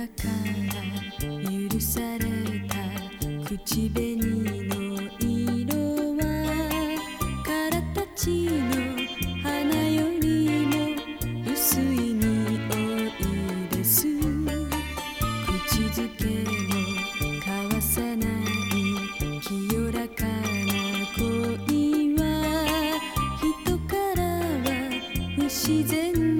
たから許された口紅の色はかたちの花よりも薄い匂いです。口づけも交わさない清らかな恋は人からは不自然な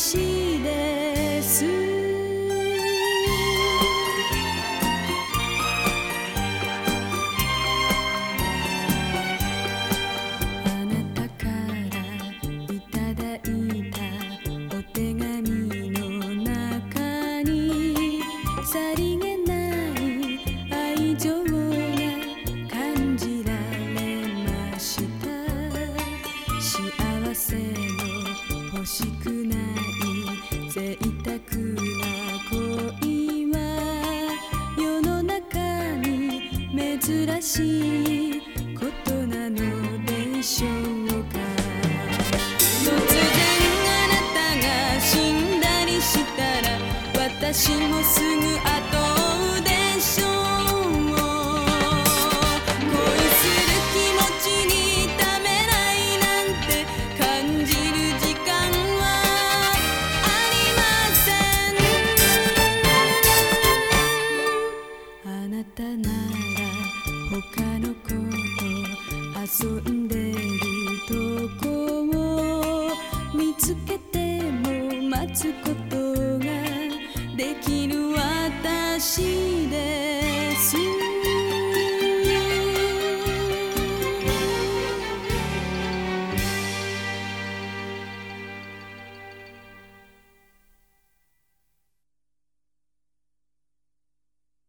私です。あなたからいただいたお手紙の中にさりげない愛情が感じられました。しいことなのでしょうか。突然あなたが死んだりしたら私もすぐ後を追うでしょう。恋する気持ちにためらいなんて感じる時間はありません。あなたなら他の子と遊んでるとこを見つけても待つことができる私です。